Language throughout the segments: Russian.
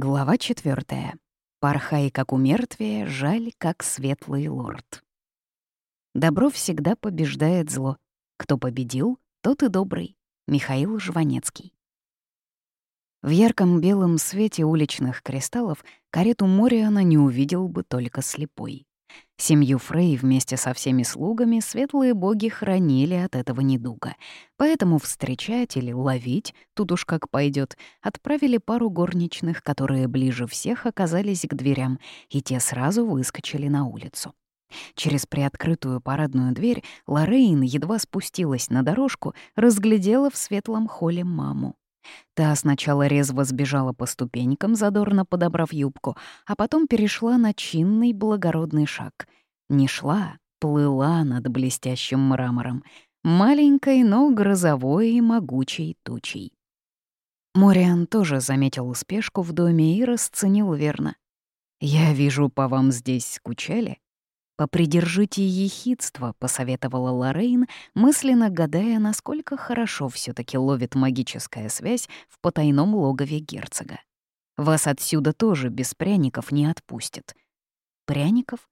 Глава четвертая. Порхай, как у мертвия, жаль, как светлый лорд. Добро всегда побеждает зло. Кто победил, тот и добрый. Михаил Жванецкий. В ярком белом свете уличных кристаллов карету Мориана не увидел бы только слепой. Семью Фрей вместе со всеми слугами светлые боги хранили от этого недуга, поэтому встречать или ловить, тут уж как пойдет, отправили пару горничных, которые ближе всех оказались к дверям, и те сразу выскочили на улицу. Через приоткрытую парадную дверь Лоррейн едва спустилась на дорожку, разглядела в светлом холле маму. Та сначала резво сбежала по ступенькам, задорно подобрав юбку, а потом перешла на чинный благородный шаг. Не шла, плыла над блестящим мрамором, маленькой, но грозовой и могучей тучей. Мориан тоже заметил успешку в доме и расценил верно. «Я вижу, по вам здесь скучали?» «Попридержите ехидство», — посоветовала Лоррейн, мысленно гадая, насколько хорошо все таки ловит магическая связь в потайном логове герцога. «Вас отсюда тоже без пряников не отпустят». «Пряников?»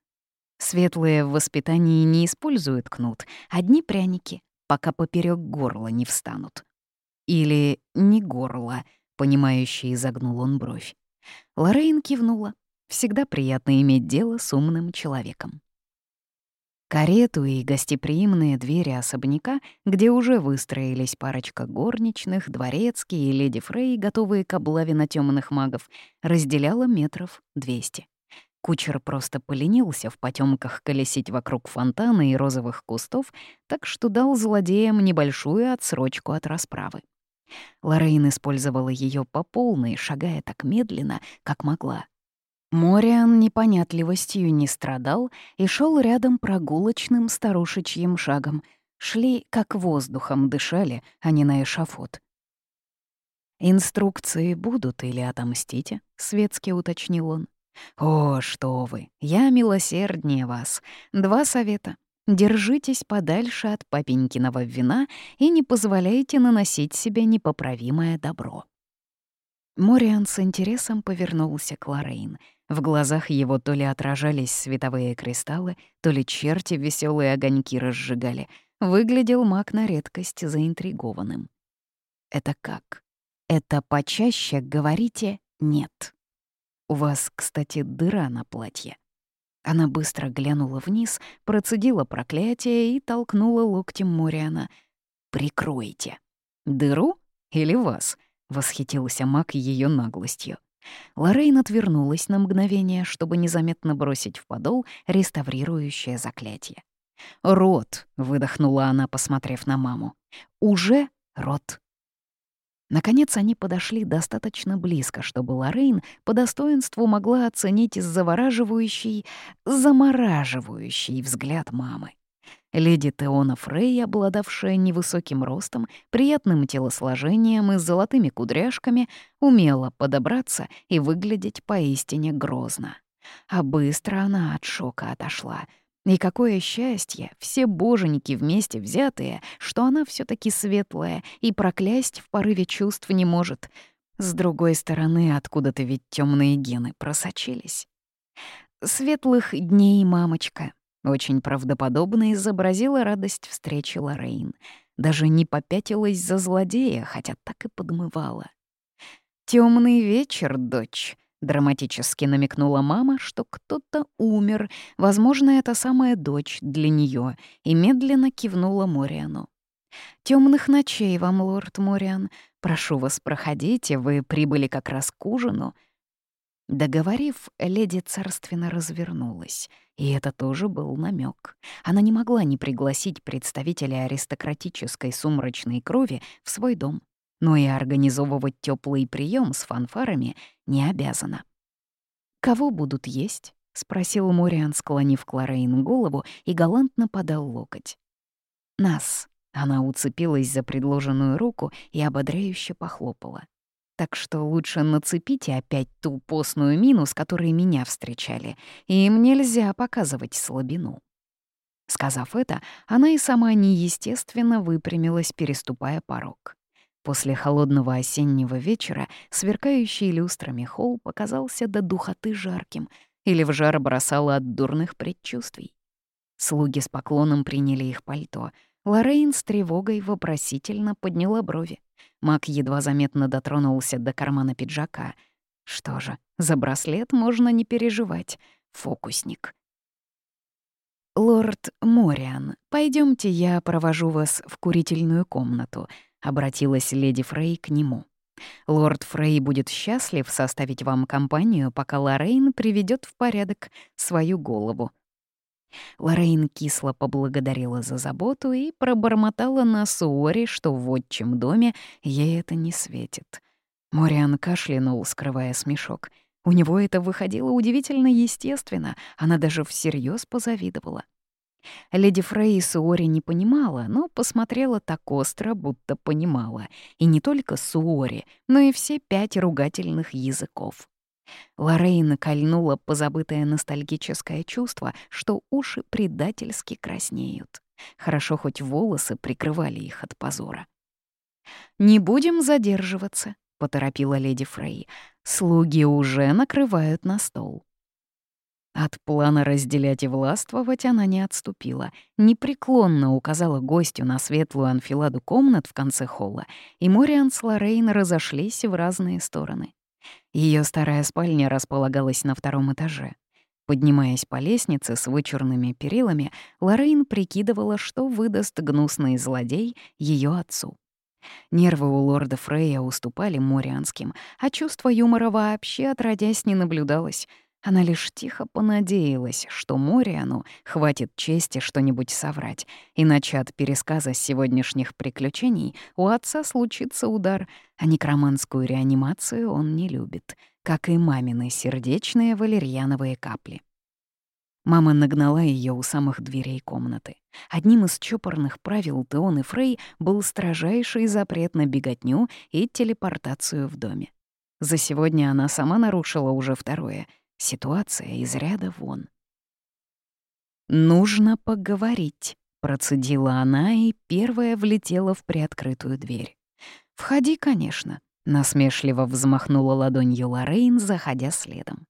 Светлые в воспитании не используют кнут, одни пряники, пока поперек горла не встанут. Или не горло, понимающе изогнул он бровь. Лоррейн кивнула. Всегда приятно иметь дело с умным человеком. Карету и гостеприимные двери особняка, где уже выстроились парочка горничных, дворецкие и леди Фрей, готовые к облаве на темных магов, разделяло метров двести. Кучер просто поленился в потемках колесить вокруг фонтана и розовых кустов, так что дал злодеям небольшую отсрочку от расправы. Лорейн использовала ее по полной, шагая так медленно, как могла. Мориан непонятливостью не страдал и шел рядом прогулочным старушечьим шагом. Шли, как воздухом дышали, а не на эшафот. «Инструкции будут или отомстите?» — светски уточнил он. «О, что вы! Я милосерднее вас. Два совета. Держитесь подальше от папенькиного вина и не позволяйте наносить себе непоправимое добро». Мориан с интересом повернулся к Лоррейн — в глазах его то ли отражались световые кристаллы, то ли черти веселые огоньки разжигали. Выглядел маг на редкость заинтригованным. «Это как? Это почаще говорите «нет». У вас, кстати, дыра на платье». Она быстро глянула вниз, процедила проклятие и толкнула локтем Мориана. «Прикройте». «Дыру или вас?» — восхитился маг ее наглостью. Лоррейн отвернулась на мгновение, чтобы незаметно бросить в подол реставрирующее заклятие. «Рот!» — выдохнула она, посмотрев на маму. «Уже рот!» Наконец они подошли достаточно близко, чтобы Лоррейн по достоинству могла оценить завораживающий, замораживающий взгляд мамы. Леди Теона Фрей, обладавшая невысоким ростом, приятным телосложением и золотыми кудряшками, умела подобраться и выглядеть поистине грозно. А быстро она от шока отошла. И какое счастье, все боженьки вместе взятые, что она все таки светлая и проклясть в порыве чувств не может. С другой стороны, откуда-то ведь темные гены просочились. Светлых дней, мамочка, очень правдоподобно изобразила радость встречи Лоррейн. Даже не попятилась за злодея, хотя так и подмывала. Темный вечер, дочь», — драматически намекнула мама, что кто-то умер, возможно, это самая дочь для нее, и медленно кивнула Мориану. Темных ночей вам, лорд Мориан. Прошу вас, проходите, вы прибыли как раз к ужину». Договорив, леди царственно развернулась — и это тоже был намек. Она не могла не пригласить представителя аристократической сумрачной крови в свой дом, но и организовывать теплый прием с фанфарами не обязана. «Кого будут есть?» — спросил Мориан, склонив Кларейн голову и галантно подал локоть. «Нас». Она уцепилась за предложенную руку и ободряюще похлопала. Так что лучше нацепите опять ту постную мину, с которой меня встречали. Им нельзя показывать слабину». Сказав это, она и сама неестественно выпрямилась, переступая порог. После холодного осеннего вечера сверкающий люстрами холл показался до духоты жарким или в жар бросало от дурных предчувствий. Слуги с поклоном приняли их пальто. Лоррейн с тревогой вопросительно подняла брови. Мак едва заметно дотронулся до кармана пиджака. Что же, за браслет можно не переживать. Фокусник. «Лорд Мориан, пойдемте, я провожу вас в курительную комнату», — обратилась леди Фрей к нему. «Лорд Фрей будет счастлив составить вам компанию, пока Лоррейн приведет в порядок свою голову». Лоррейн кисло поблагодарила за заботу и пробормотала на Суоре, что в отчим доме ей это не светит. Мориан кашлянул, скрывая смешок — у него это выходило удивительно естественно, она даже всерьез позавидовала. Леди Фрей Суори не понимала, но посмотрела так остро, будто понимала. И не только Суори, но и все пять ругательных языков. Лоррейн кольнула позабытое ностальгическое чувство, что уши предательски краснеют. Хорошо, хоть волосы прикрывали их от позора. «Не будем задерживаться», — поторопила леди Фрей. «Слуги уже накрывают на стол». От плана разделять и властвовать она не отступила, непреклонно указала гостю на светлую анфиладу комнат в конце холла, и Мориан с Лоррейн разошлись в разные стороны. Ее старая спальня располагалась на втором этаже. Поднимаясь по лестнице с вычурными перилами, Лоррейн прикидывала, что выдаст гнусный злодей ее отцу. Нервы у лорда Фрея уступали морианским, а чувство юмора вообще отродясь не наблюдалось. Она лишь тихо понадеялась, что Мориану хватит чести что-нибудь соврать, иначе от пересказа сегодняшних приключений у отца случится удар, а некроманскую реанимацию он не любит, как и мамины сердечные валерьяновые капли. Мама нагнала ее у самых дверей комнаты. Одним из чопорных правил Теон и Фрей был строжайший запрет на беготню и телепортацию в доме. За сегодня она сама нарушила уже второе. Ситуация из ряда вон. «Нужно поговорить», — процедила она и первая влетела в приоткрытую дверь. «Входи, конечно», — насмешливо взмахнула ладонью Лоррейн, заходя следом.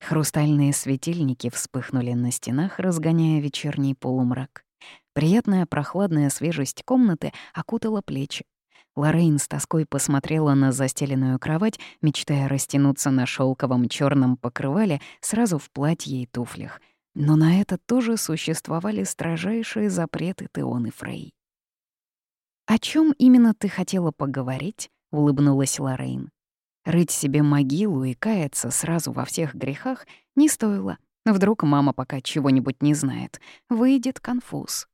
Хрустальные светильники вспыхнули на стенах, разгоняя вечерний полумрак. Приятная прохладная свежесть комнаты окутала плечи. Лоррейн с тоской посмотрела на застеленную кровать, мечтая растянуться на шелковом черном покрывале сразу в платье и туфлях. Но на это тоже существовали строжайшие запреты Теон и Фрей. «О чем именно ты хотела поговорить?» — улыбнулась Лоррейн. Рыть себе могилу и каяться сразу во всех грехах не стоило. Вдруг мама пока чего-нибудь не знает. Выйдет конфуз.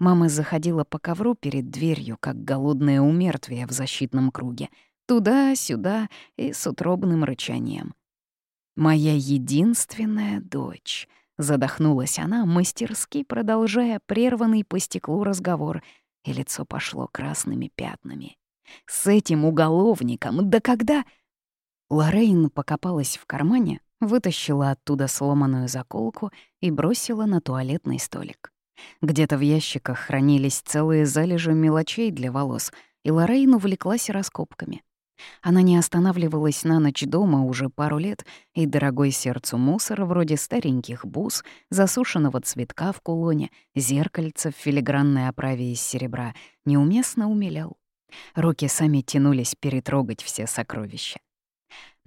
Мама заходила по ковру перед дверью, как голодное умертвие в защитном круге. Туда-сюда и с утробным рычанием. «Моя единственная дочь», — задохнулась она, мастерски продолжая прерванный по стеклу разговор, и лицо пошло красными пятнами. С этим уголовником, да когда... Лоррейн покопалась в кармане, вытащила оттуда сломанную заколку и бросила на туалетный столик. Где-то в ящиках хранились целые залежи мелочей для волос, и Лоррейн увлеклась раскопками. Она не останавливалась на ночь дома уже пару лет, и дорогой сердцу мусор вроде стареньких бус, засушенного цветка в кулоне, зеркальца в филигранной оправе из серебра неуместно умилял. Руки сами тянулись перетрогать все сокровища.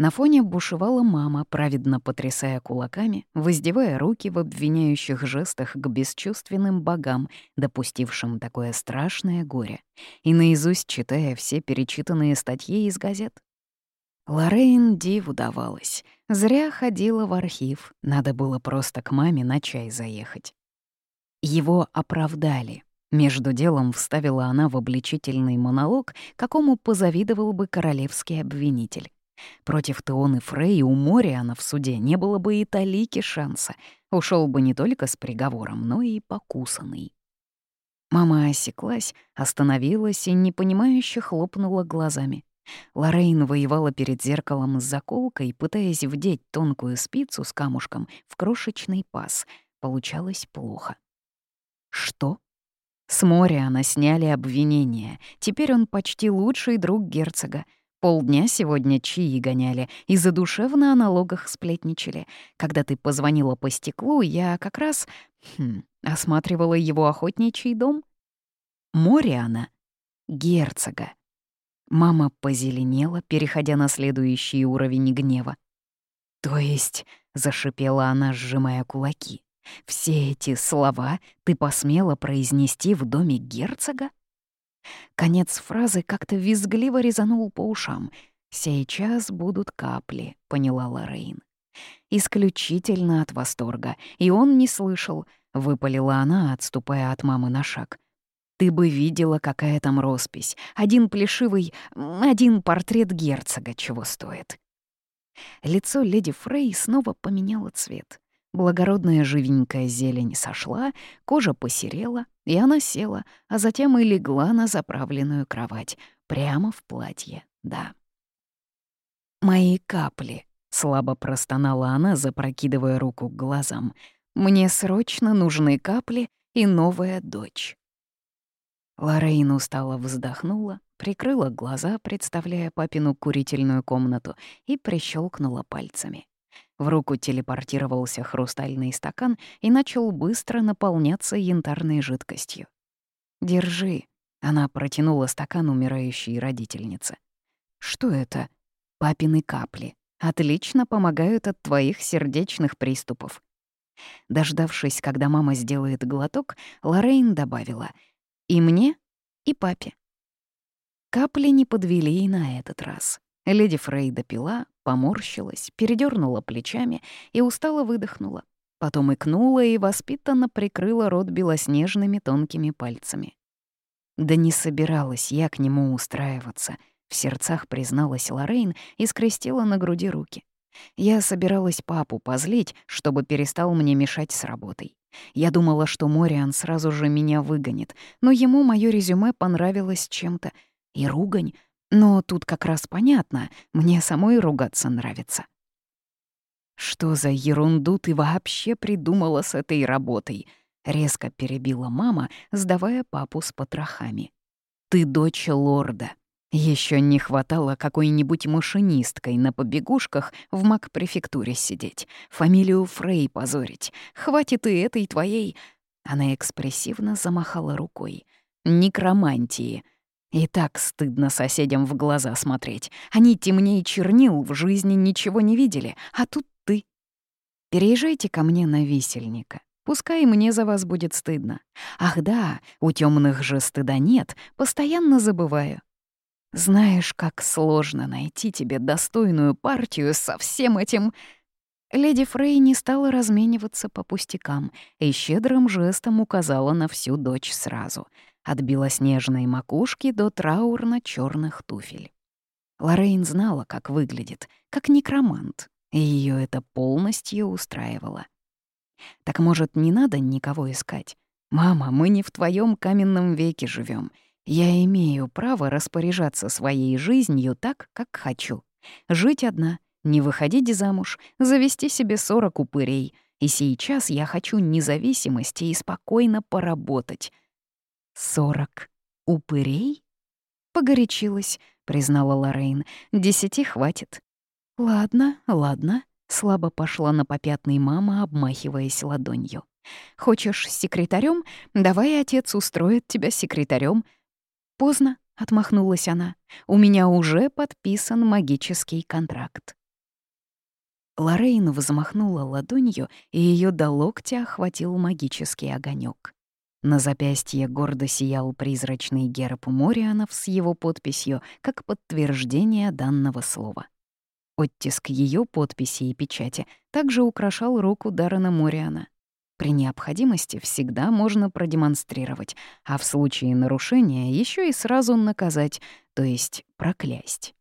На фоне бушевала мама, праведно потрясая кулаками, воздевая руки в обвиняющих жестах к бесчувственным богам, допустившим такое страшное горе, и наизусть читая все перечитанные статьи из газет. Лоррейн диву давалась. Зря ходила в архив, надо было просто к маме на чай заехать. Его оправдали, между делом вставила она в обличительный монолог, какому позавидовал бы королевский обвинитель. Против Теоны Фрей у Мориана в суде не было бы и талики шанса. Ушел бы не только с приговором, но и покусанный. Мама осеклась, остановилась и непонимающе хлопнула глазами. Лоррейн воевала перед зеркалом с заколкой, пытаясь вдеть тонкую спицу с камушком в крошечный паз. Получалось плохо. «Что?» С Мориана сняли обвинения. Теперь он почти лучший друг герцога. Полдня сегодня чаи гоняли и задушевно о налогах сплетничали. Когда ты позвонила по стеклу, я как раз хм, осматривала его охотничий дом. Мориана — герцога. Мама позеленела, переходя на следующий уровень гнева. «То есть», — зашипела она, сжимая кулаки, «все эти слова ты посмела произнести в доме герцога?» Конец фразы как-то визгливо резанул по ушам. «Сейчас будут капли», — поняла Лоррейн. Исключительно от восторга, и он не слышал, — выпалила она, отступая от мамы на шаг. «Ты бы видела, какая там роспись. Один плешивый, один портрет герцога чего стоит». Лицо леди Фрей снова поменяло цвет. Благородная живенькая зелень сошла, кожа посерела, и она села, а затем и легла на заправленную кровать, прямо в платье, да. «Мои капли», — слабо простонала она, запрокидывая руку к глазам. «Мне срочно нужны капли и новая дочь». Лоррейн устало вздохнула, прикрыла глаза, представляя папину курительную комнату, и прищелкнула пальцами. В руку телепортировался хрустальный стакан и начал быстро наполняться янтарной жидкостью. «Держи», — она протянула стакан умирающей родительнице. «Что это?» «Папины капли. Отлично помогают от твоих сердечных приступов». Дождавшись, когда мама сделает глоток, Лоррейн добавила «И мне, и папе». Капли не подвели и на этот раз. Леди Фрей допила, поморщилась, передернула плечами и устало выдохнула. Потом икнула и воспитанно прикрыла рот белоснежными тонкими пальцами. Да не собиралась я к нему устраиваться, в сердцах призналась Лорейн и скрестила на груди руки. Я собиралась папу позлить, чтобы перестал мне мешать с работой. Я думала, что Мориан сразу же меня выгонит, но ему моё резюме понравилось чем-то. И ругань но тут как раз понятно, мне самой ругаться нравится. «Что за ерунду ты вообще придумала с этой работой?» — резко перебила мама, сдавая папу с потрохами. «Ты дочь лорда. Еще не хватало какой-нибудь машинисткой на побегушках в маг-префектуре сидеть, фамилию Фрей позорить. Хватит и этой твоей...» Она экспрессивно замахала рукой. «Некромантии. И так стыдно соседям в глаза смотреть. Они темнее чернил, в жизни ничего не видели, а тут ты. Переезжайте ко мне на висельника. Пускай мне за вас будет стыдно. Ах да, у темных же стыда нет, постоянно забываю. Знаешь, как сложно найти тебе достойную партию со всем этим... Леди Фрей не стала размениваться по пустякам и щедрым жестом указала на всю дочь сразу — от белоснежной макушки до траурно черных туфель. Лорейн знала, как выглядит, как некромант, и ее это полностью устраивало. Так, может, не надо никого искать? Мама, мы не в твоем каменном веке живем. Я имею право распоряжаться своей жизнью так, как хочу. Жить одна, не выходить замуж, завести себе сорок упырей. И сейчас я хочу независимости и спокойно поработать, «Сорок упырей?» «Погорячилась», — признала Лоррейн. «Десяти хватит». «Ладно, ладно», — слабо пошла на попятный мама, обмахиваясь ладонью. «Хочешь секретарем? Давай отец устроит тебя секретарем. «Поздно», — отмахнулась она. «У меня уже подписан магический контракт». Лоррейн взмахнула ладонью, и ее до локтя охватил магический огонек. На запястье гордо сиял призрачный герб Морианов с его подписью как подтверждение данного слова. Оттиск ее подписи и печати также украшал руку Даррена Мориана. При необходимости всегда можно продемонстрировать, а в случае нарушения еще и сразу наказать, то есть проклясть.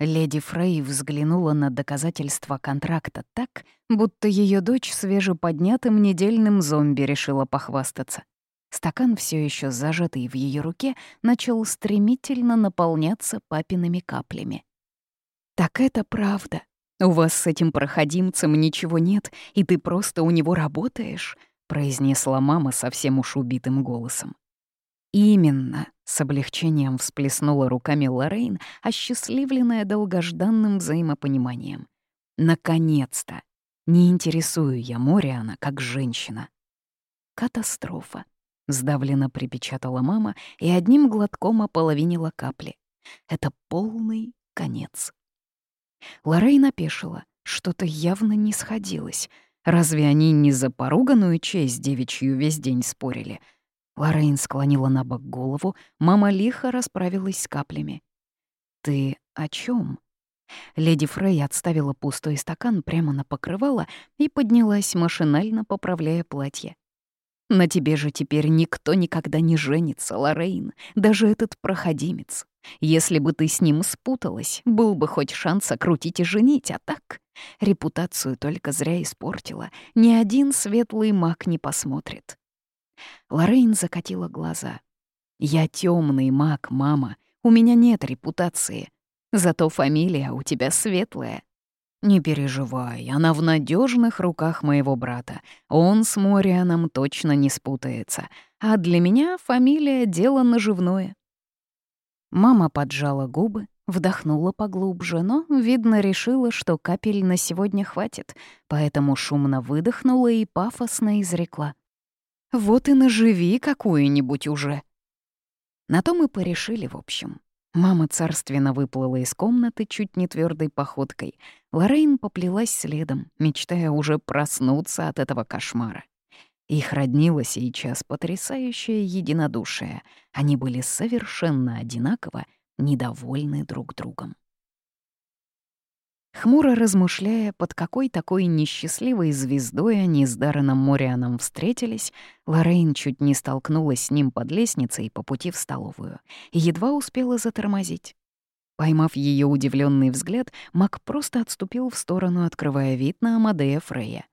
Леди Фрей взглянула на доказательства контракта так, будто ее дочь свежеподнятым недельным зомби решила похвастаться. Стакан, все еще зажатый в ее руке, начал стремительно наполняться папиными каплями. «Так это правда. У вас с этим проходимцем ничего нет, и ты просто у него работаешь?» произнесла мама совсем уж убитым голосом. «Именно», — с облегчением всплеснула руками Лоррейн, осчастливленная долгожданным взаимопониманием. «Наконец-то! Не интересую я Мориана как женщина». «Катастрофа», — сдавленно припечатала мама и одним глотком ополовинила капли. «Это полный конец». Лоррейн опешила, что-то явно не сходилось. Разве они не за поруганную честь девичью весь день спорили — Лоррейн склонила на бок голову, мама лихо расправилась с каплями. «Ты о чем? Леди Фрей отставила пустой стакан прямо на покрывало и поднялась, машинально поправляя платье. «На тебе же теперь никто никогда не женится, Лоррейн, даже этот проходимец. Если бы ты с ним спуталась, был бы хоть шанс окрутить и женить, а так репутацию только зря испортила. Ни один светлый маг не посмотрит. Лоррейн закатила глаза. «Я темный маг, мама. У меня нет репутации. Зато фамилия у тебя светлая. Не переживай, она в надежных руках моего брата. Он с Морианом точно не спутается. А для меня фамилия — дело наживное». Мама поджала губы, вдохнула поглубже, но, видно, решила, что капель на сегодня хватит, поэтому шумно выдохнула и пафосно изрекла. Вот и наживи какую-нибудь уже. На то мы порешили, в общем. Мама царственно выплыла из комнаты чуть не твердой походкой. Лоррейн поплелась следом, мечтая уже проснуться от этого кошмара. Их роднило сейчас потрясающее единодушие. Они были совершенно одинаково недовольны друг другом. Хмуро размышляя, под какой такой несчастливой звездой они с Дарреном Морианом встретились, Лоррейн чуть не столкнулась с ним под лестницей по пути в столовую и едва успела затормозить. Поймав ее удивленный взгляд, Мак просто отступил в сторону, открывая вид на Амадея Фрея.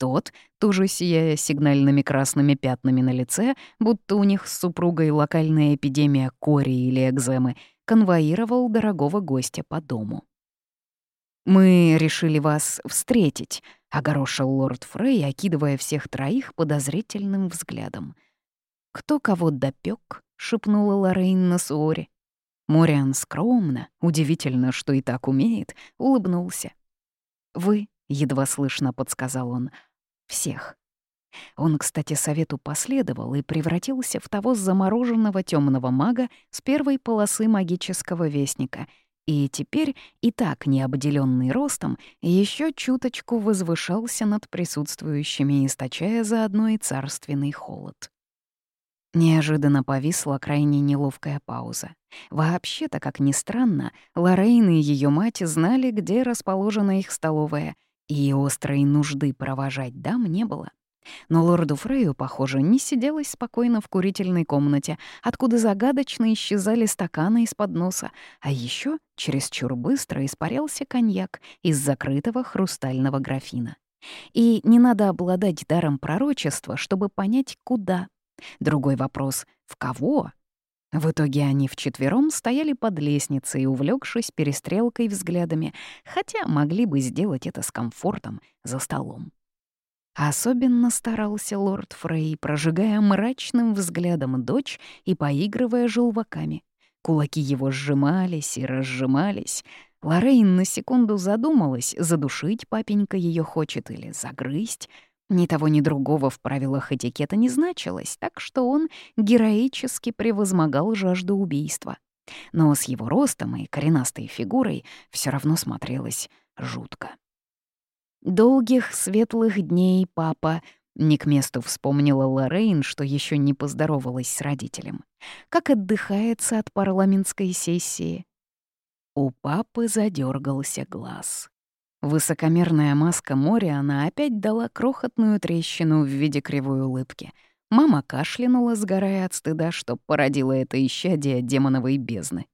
Тот, тоже сияя сигнальными красными пятнами на лице, будто у них с супругой локальная эпидемия кори или экземы, конвоировал дорогого гостя по дому. «Мы решили вас встретить», — огорошил лорд Фрей, окидывая всех троих подозрительным взглядом. «Кто кого допек? шепнула Лоррейн на Суоре. Мориан скромно, удивительно, что и так умеет, улыбнулся. «Вы», — едва слышно подсказал он, — «всех». Он, кстати, совету последовал и превратился в того замороженного темного мага с первой полосы магического вестника — и теперь, и так необделенный ростом, еще чуточку возвышался над присутствующими, источая заодно и царственный холод. Неожиданно повисла крайне неловкая пауза. Вообще-то, как ни странно, Лоррейн и ее мать знали, где расположена их столовая, и острой нужды провожать дам не было. Но лорду Фрею, похоже, не сиделось спокойно в курительной комнате, откуда загадочно исчезали стаканы из-под носа, а еще чересчур быстро испарялся коньяк из закрытого хрустального графина. И не надо обладать даром пророчества, чтобы понять, куда. Другой вопрос — в кого? В итоге они вчетвером стояли под лестницей, увлекшись перестрелкой взглядами, хотя могли бы сделать это с комфортом за столом. Особенно старался лорд Фрей, прожигая мрачным взглядом дочь и поигрывая желваками. Кулаки его сжимались и разжимались. Лоррейн на секунду задумалась, задушить папенька ее хочет или загрызть. Ни того, ни другого в правилах этикета не значилось, так что он героически превозмогал жажду убийства. Но с его ростом и коренастой фигурой все равно смотрелось жутко. «Долгих светлых дней, папа», — не к месту вспомнила Лоррейн, что еще не поздоровалась с родителем. «Как отдыхается от парламентской сессии?» У папы задергался глаз. Высокомерная маска моря она опять дала крохотную трещину в виде кривой улыбки. Мама кашлянула, сгорая от стыда, что породило это исчадие демоновой бездны.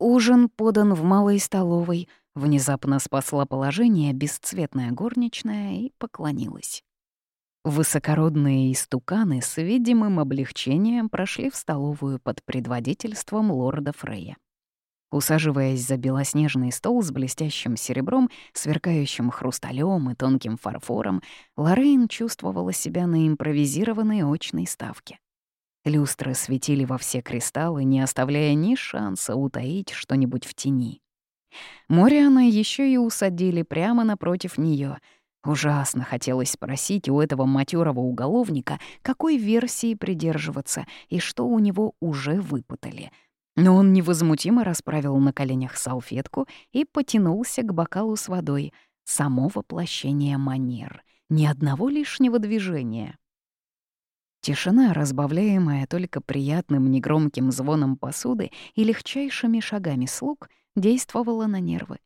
Ужин подан в малой столовой — Внезапно спасла положение бесцветная горничная и поклонилась. Высокородные истуканы с видимым облегчением прошли в столовую под предводительством лорда Фрея. Усаживаясь за белоснежный стол с блестящим серебром, сверкающим хрусталем и тонким фарфором, Лоррейн чувствовала себя на импровизированной очной ставке. Люстры светили во все кристаллы, не оставляя ни шанса утаить что-нибудь в тени. Мориана еще и усадили прямо напротив нее. Ужасно хотелось спросить у этого матерого уголовника, какой версии придерживаться и что у него уже выпытали — но он невозмутимо расправил на коленях салфетку и потянулся к бокалу с водой. Само воплощение манер. Ни одного лишнего движения. Тишина, разбавляемая только приятным негромким звоном посуды и легчайшими шагами слуг, действовала на нервы.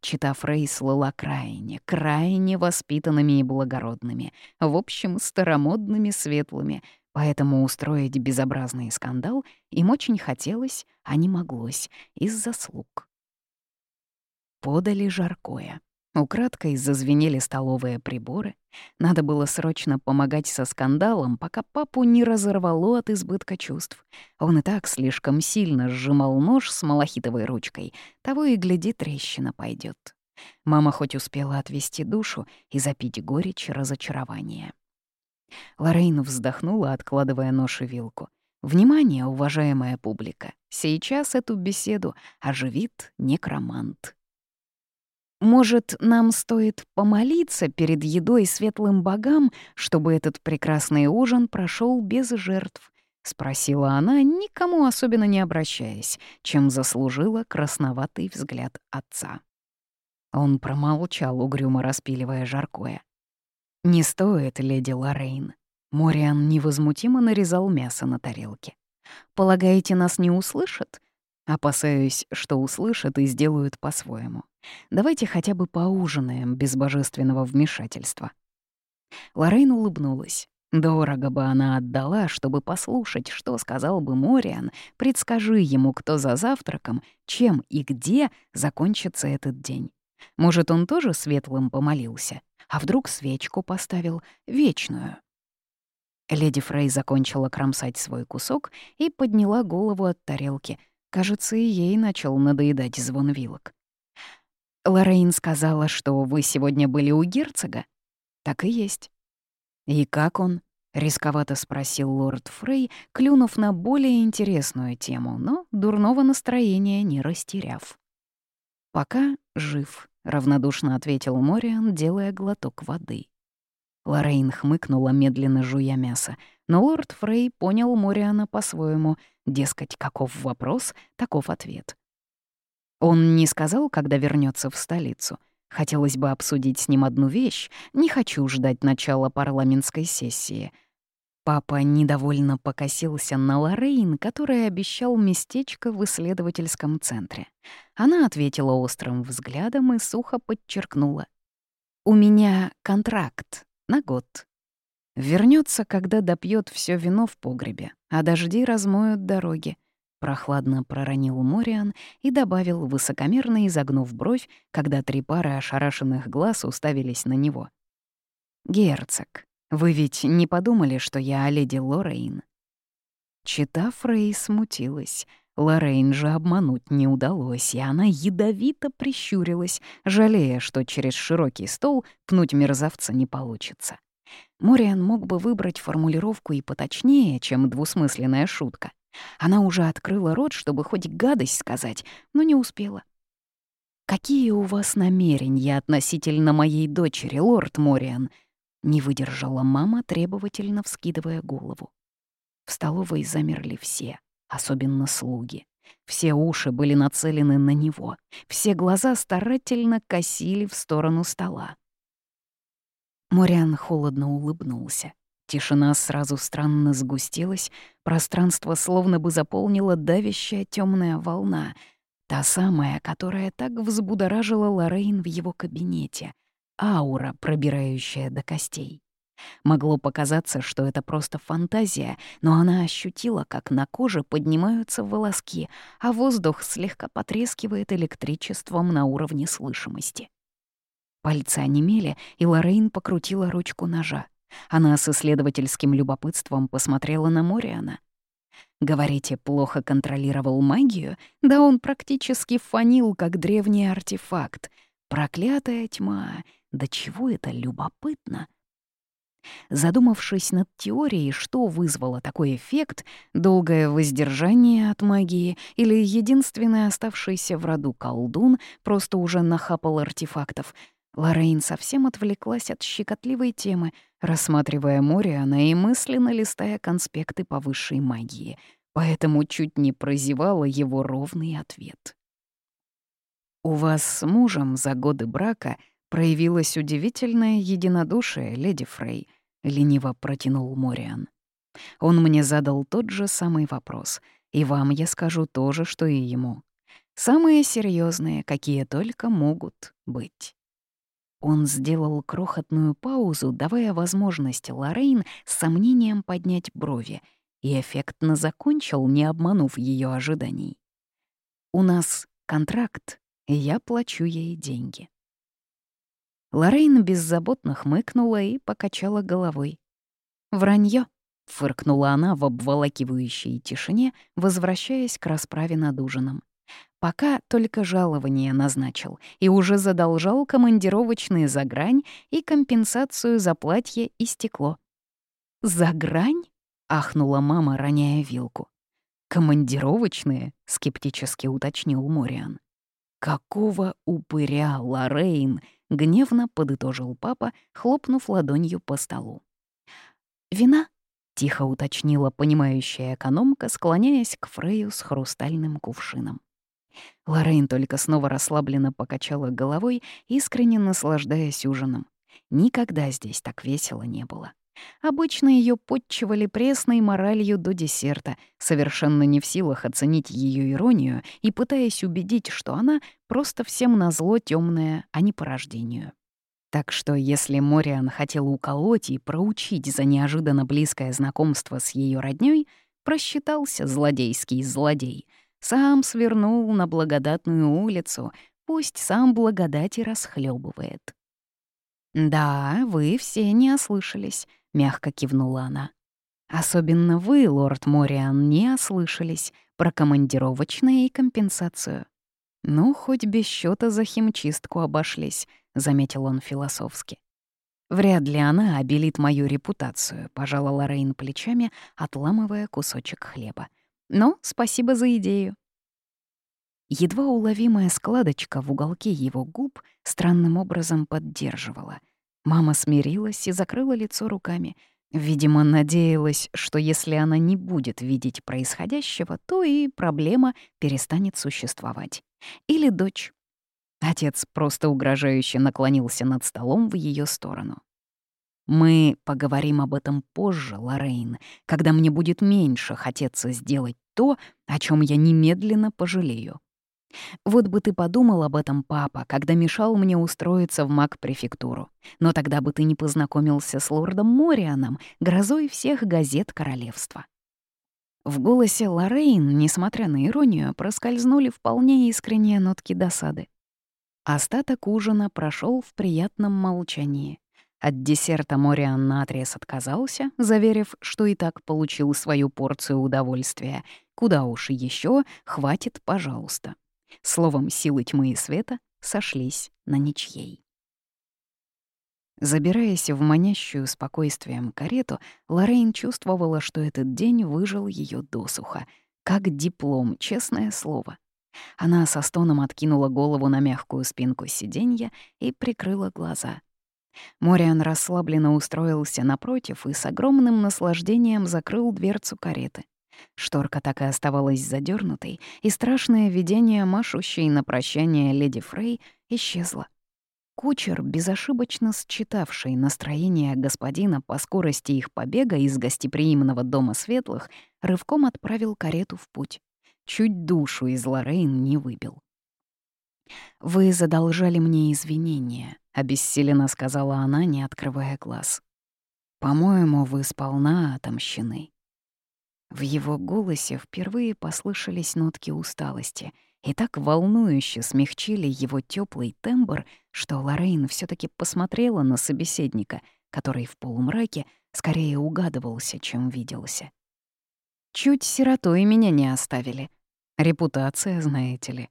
Чита Фрей слыла крайне, крайне воспитанными и благородными, в общем, старомодными светлыми, Поэтому устроить безобразный скандал им очень хотелось, а не моглось, из-за слуг. Подали жаркое. Украдкой зазвенели столовые приборы. Надо было срочно помогать со скандалом, пока папу не разорвало от избытка чувств. Он и так слишком сильно сжимал нож с малахитовой ручкой, того и гляди, трещина пойдет. Мама хоть успела отвести душу и запить горечь разочарования. Лорейн вздохнула, откладывая нож и вилку. «Внимание, уважаемая публика! Сейчас эту беседу оживит некромант». «Может, нам стоит помолиться перед едой светлым богам, чтобы этот прекрасный ужин прошел без жертв?» — спросила она, никому особенно не обращаясь, чем заслужила красноватый взгляд отца. Он промолчал, угрюмо распиливая жаркое. «Не стоит, леди Лоррейн». Мориан невозмутимо нарезал мясо на тарелке. «Полагаете, нас не услышат?» Опасаюсь, что услышат и сделают по-своему. Давайте хотя бы поужинаем без божественного вмешательства. Лоррейн улыбнулась. Дорого бы она отдала, чтобы послушать, что сказал бы Мориан, предскажи ему, кто за завтраком, чем и где закончится этот день. Может, он тоже светлым помолился? А вдруг свечку поставил, вечную? Леди Фрей закончила кромсать свой кусок и подняла голову от тарелки. Кажется, и ей начал надоедать звон вилок. «Лоррейн сказала, что вы сегодня были у герцога?» «Так и есть». «И как он?» — рисковато спросил лорд Фрей, клюнув на более интересную тему, но дурного настроения не растеряв. «Пока жив», — равнодушно ответил Мориан, делая глоток воды. Лоррейн хмыкнула, медленно жуя мясо, но лорд Фрей понял Мориана по-своему, дескать, каков вопрос, таков ответ. Он не сказал, когда вернется в столицу. Хотелось бы обсудить с ним одну вещь, не хочу ждать начала парламентской сессии — Папа недовольно покосился на Лоррейн, который обещал местечко в исследовательском центре. Она ответила острым взглядом и сухо подчеркнула. «У меня контракт на год. Вернется, когда допьет все вино в погребе, а дожди размоют дороги», — прохладно проронил Мориан и добавил, высокомерно изогнув бровь, когда три пары ошарашенных глаз уставились на него. «Герцог, вы ведь не подумали, что я о леди Лоррейн?» Чита Фрей смутилась. Лоррейн же обмануть не удалось, и она ядовито прищурилась, жалея, что через широкий стол пнуть мерзавца не получится. Мориан мог бы выбрать формулировку и поточнее, чем двусмысленная шутка. Она уже открыла рот, чтобы хоть гадость сказать, но не успела. «Какие у вас намерения относительно моей дочери, лорд Мориан?» Не выдержала мама, требовательно вскидывая голову. В столовой замерли все, особенно слуги. Все уши были нацелены на него, все глаза старательно косили в сторону стола. Мориан холодно улыбнулся. Тишина сразу странно сгустилась, пространство словно бы заполнила давящая темная волна, та самая, которая так взбудоражила Лоррейн в его кабинете — аура, пробирающая до костей. Могло показаться, что это просто фантазия, но она ощутила, как на коже поднимаются волоски, а воздух слегка потрескивает электричеством на уровне слышимости. Пальцы онемели, и Лоррейн покрутила ручку ножа. Она с исследовательским любопытством посмотрела на Мориана. Говорите, плохо контролировал магию? Да он практически фанил, как древний артефакт. Проклятая тьма! Да чего это любопытно! Задумавшись над теорией, что вызвало такой эффект, долгое воздержание от магии или единственный оставшийся в роду колдун просто уже нахапал артефактов, Лоррейн совсем отвлеклась от щекотливой темы, рассматривая море, она и мысленно листая конспекты по высшей магии, поэтому чуть не прозевала его ровный ответ. «У вас с мужем за годы брака проявилось удивительное единодушие, леди Фрей», — лениво протянул Мориан. Он мне задал тот же самый вопрос, и вам я скажу то же, что и ему. Самые серьезные, какие только могут быть. Он сделал крохотную паузу, давая возможность Лоррейн с сомнением поднять брови, и эффектно закончил, не обманув ее ожиданий. «У нас контракт, и я плачу ей деньги». Лоррейн беззаботно хмыкнула и покачала головой. «Вранье», — фыркнула она в обволакивающей тишине, возвращаясь к расправе над ужином. Пока только жалование назначил и уже задолжал командировочные за грань и компенсацию за платье и стекло. «За грань?» — ахнула мама, роняя вилку. «Командировочные?» — скептически уточнил Мориан. «Какого упыря, Лоррейн?» — гневно подытожил папа, хлопнув ладонью по столу. «Вина?» — тихо уточнила понимающая экономка, склоняясь к Фрею с хрустальным кувшином. Лоррейн только снова расслабленно покачала головой, искренне наслаждаясь ужином. Никогда здесь так весело не было. Обычно ее подчивали пресной моралью до десерта, совершенно не в силах оценить ее иронию и пытаясь убедить, что она просто всем назло темная, а не по рождению. Так что если Мориан хотел уколоть и проучить за неожиданно близкое знакомство с ее роднёй, просчитался злодейский злодей — сам свернул на благодатную улицу, пусть сам благодати расхлебывает. «Да, вы все не ослышались», — мягко кивнула она. «Особенно вы, лорд Мориан, не ослышались про командировочные и компенсацию». «Ну, хоть без счета за химчистку обошлись», — заметил он философски. «Вряд ли она обелит мою репутацию», — пожала Лоррейн плечами, отламывая кусочек хлеба. Но спасибо за идею. Едва уловимая складочка в уголке его губ странным образом поддерживала. Мама смирилась и закрыла лицо руками. Видимо, надеялась, что если она не будет видеть происходящего, то и проблема перестанет существовать. Или дочь. Отец просто угрожающе наклонился над столом в ее сторону. Мы поговорим об этом позже, Лоррейн, когда мне будет меньше хотеться сделать то, о чем я немедленно пожалею. Вот бы ты подумал об этом, папа, когда мешал мне устроиться в маг-префектуру. Но тогда бы ты не познакомился с лордом Морианом, грозой всех газет королевства. В голосе Лоррейн, несмотря на иронию, проскользнули вполне искренние нотки досады. Остаток ужина прошел в приятном молчании. От десерта Мориан наотрез отказался, заверив, что и так получил свою порцию удовольствия. Куда уж еще, хватит, пожалуйста. Словом, силы тьмы и света сошлись на ничьей. Забираясь в манящую спокойствием карету, Лоррейн чувствовала, что этот день выжил ее досуха. Как диплом, честное слово. Она со стоном откинула голову на мягкую спинку сиденья и прикрыла глаза — Мориан расслабленно устроился напротив и с огромным наслаждением закрыл дверцу кареты. Шторка так и оставалась задернутой, и страшное видение, машущей на прощание леди Фрей, исчезло. Кучер, безошибочно считавший настроение господина по скорости их побега из гостеприимного дома светлых, рывком отправил карету в путь. Чуть душу из Лорейн не выбил. «Вы задолжали мне извинения», — обессиленно сказала она, не открывая глаз. «По-моему, вы сполна отомщены». В его голосе впервые послышались нотки усталости и так волнующе смягчили его теплый тембр, что Лоррейн все таки посмотрела на собеседника, который в полумраке скорее угадывался, чем виделся. Чуть сиротой меня не оставили. Репутация, знаете ли.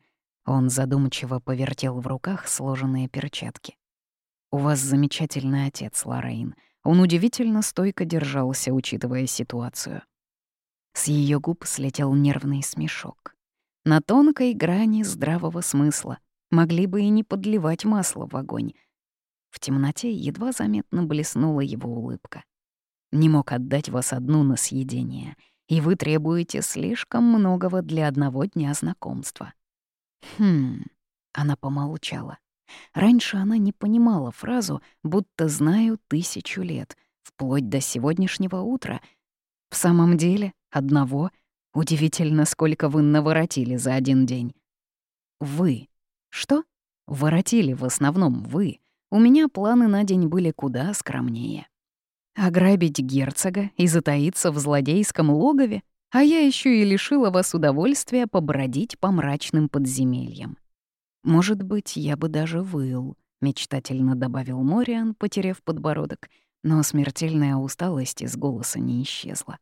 Он задумчиво повертел в руках сложенные перчатки. «У вас замечательный отец, Лоррейн. Он удивительно стойко держался, учитывая ситуацию». С ее губ слетел нервный смешок. На тонкой грани здравого смысла могли бы и не подливать масло в огонь. В темноте едва заметно блеснула его улыбка. «Не мог отдать вас одну на съедение, и вы требуете слишком многого для одного дня знакомства». «Хм...» — она помолчала. Раньше она не понимала фразу «будто знаю тысячу лет», вплоть до сегодняшнего утра. В самом деле, одного. Удивительно, сколько вы наворотили за один день. Вы. Что? Воротили в основном вы. У меня планы на день были куда скромнее. Ограбить герцога и затаиться в злодейском логове? А я еще и лишила вас удовольствия побродить по мрачным подземельям. Может быть, я бы даже выл, мечтательно добавил Мориан, потеряв подбородок, но смертельная усталость из голоса не исчезла.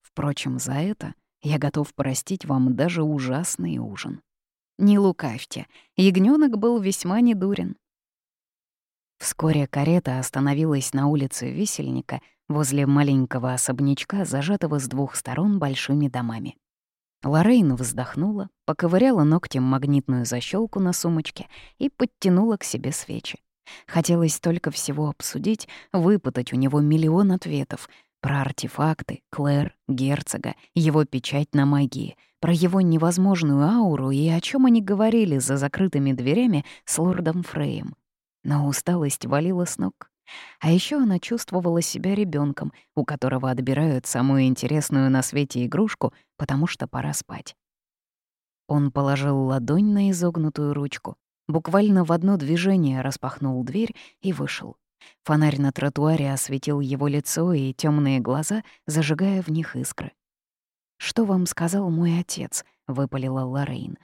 Впрочем, за это я готов простить вам даже ужасный ужин. Не лукавьте, ягнёнок был весьма недурен. Вскоре карета остановилась на улице Висельника возле маленького особнячка, зажатого с двух сторон большими домами. Лоррейн вздохнула, поковыряла ногтем магнитную защелку на сумочке и подтянула к себе свечи. Хотелось только всего обсудить, выпытать у него миллион ответов про артефакты, Клэр, герцога, его печать на магии, про его невозможную ауру и о чем они говорили за закрытыми дверями с лордом Фреем. Но усталость валила с ног. А еще она чувствовала себя ребенком, у которого отбирают самую интересную на свете игрушку, потому что пора спать. Он положил ладонь на изогнутую ручку, буквально в одно движение распахнул дверь и вышел. Фонарь на тротуаре осветил его лицо и темные глаза, зажигая в них искры. «Что вам сказал мой отец?» — выпалила Лоррейн.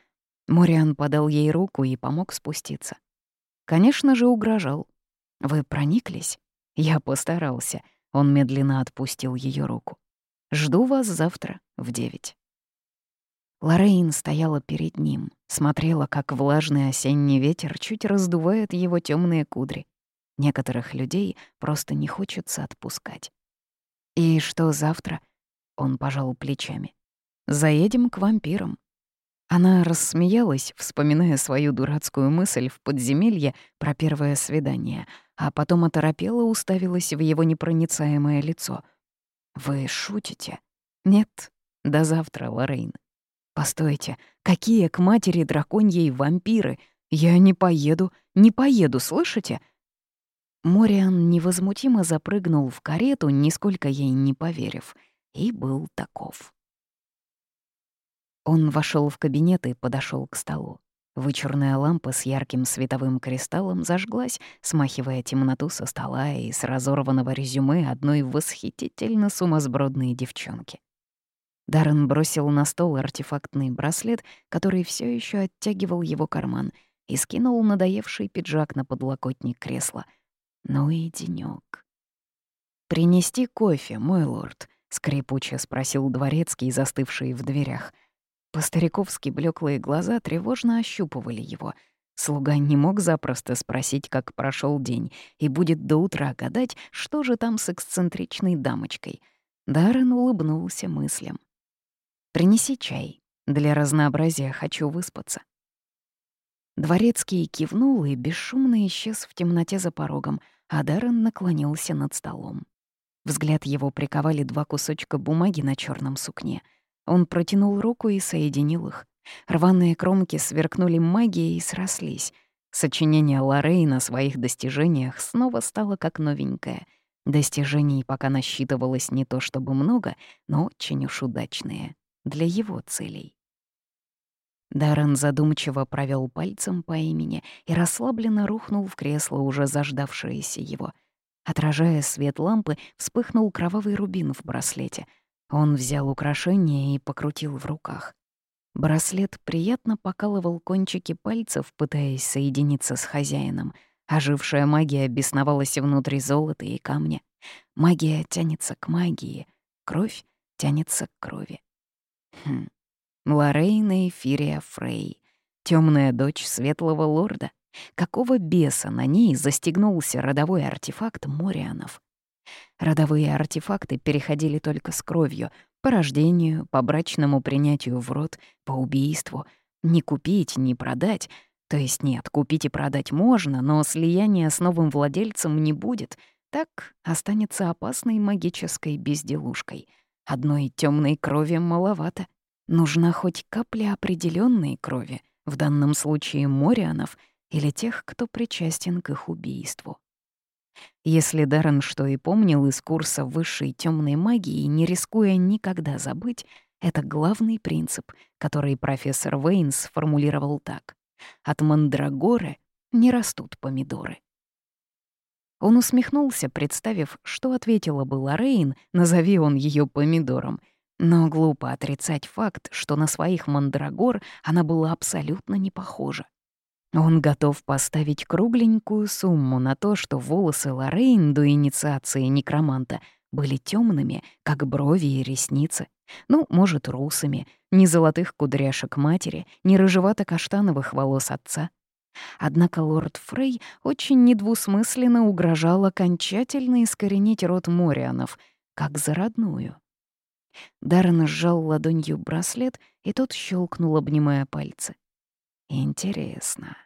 Мориан подал ей руку и помог спуститься. Конечно же, угрожал. «Вы прониклись?» Я постарался. Он медленно отпустил ее руку. «Жду вас завтра в девять». Лоррейн стояла перед ним, смотрела, как влажный осенний ветер чуть раздувает его темные кудри. Некоторых людей просто не хочется отпускать. «И что завтра?» — он пожал плечами. «Заедем к вампирам. Она рассмеялась, вспоминая свою дурацкую мысль в подземелье про первое свидание, а потом оторопела уставилась в его непроницаемое лицо. «Вы шутите?» «Нет. До завтра, Лоррейн». «Постойте, какие к матери драконьей вампиры? Я не поеду, не поеду, слышите?» Мориан невозмутимо запрыгнул в карету, нисколько ей не поверив, и был таков. Он вошел в кабинет и подошел к столу. Вычурная лампа с ярким световым кристаллом зажглась, смахивая темноту со стола и с разорванного резюме одной восхитительно сумасбродной девчонки. Даррен бросил на стол артефактный браслет, который все еще оттягивал его карман, и скинул надоевший пиджак на подлокотник кресла. Ну и денёк. «Принести кофе, мой лорд?» — скрипуче спросил дворецкий, застывший в дверях — по-стариковски блеклые глаза тревожно ощупывали его. Слуга не мог запросто спросить, как прошел день, и будет до утра гадать, что же там с эксцентричной дамочкой. Даррен улыбнулся мыслям. «Принеси чай. Для разнообразия хочу выспаться». Дворецкий кивнул и бесшумно исчез в темноте за порогом, а Даррен наклонился над столом. Взгляд его приковали два кусочка бумаги на черном сукне — он протянул руку и соединил их. Рваные кромки сверкнули магией и срослись. Сочинение Лоррейна о своих достижениях снова стало как новенькое. Достижений пока насчитывалось не то чтобы много, но очень уж удачные. Для его целей. Даррен задумчиво провел пальцем по имени и расслабленно рухнул в кресло, уже заждавшееся его. Отражая свет лампы, вспыхнул кровавый рубин в браслете — он взял украшение и покрутил в руках. Браслет приятно покалывал кончики пальцев, пытаясь соединиться с хозяином. Ожившая магия бесновалась внутри золота и камня. Магия тянется к магии. Кровь тянется к крови. Хм. Лорейна Эфирия Фрей, темная дочь светлого лорда. Какого беса на ней застегнулся родовой артефакт Морианов? Родовые артефакты переходили только с кровью, по рождению, по брачному принятию в род, по убийству. Не купить, не продать. То есть нет, купить и продать можно, но слияния с новым владельцем не будет. Так останется опасной магической безделушкой. Одной темной крови маловато. Нужна хоть капля определенной крови, в данном случае Морианов или тех, кто причастен к их убийству. Если Даррен что и помнил из курса высшей темной магии, не рискуя никогда забыть, это главный принцип, который профессор Вейн сформулировал так. От мандрагоры не растут помидоры. Он усмехнулся, представив, что ответила бы Лоррейн, назови он ее помидором. Но глупо отрицать факт, что на своих мандрагор она была абсолютно не похожа. Он готов поставить кругленькую сумму на то, что волосы Лоррейн до инициации некроманта были темными, как брови и ресницы. Ну, может, русыми, ни золотых кудряшек матери, ни рыжевато-каштановых волос отца. Однако лорд Фрей очень недвусмысленно угрожал окончательно искоренить род Морианов, как за родную. Даррен сжал ладонью браслет, и тот щелкнул, обнимая пальцы. Интересно.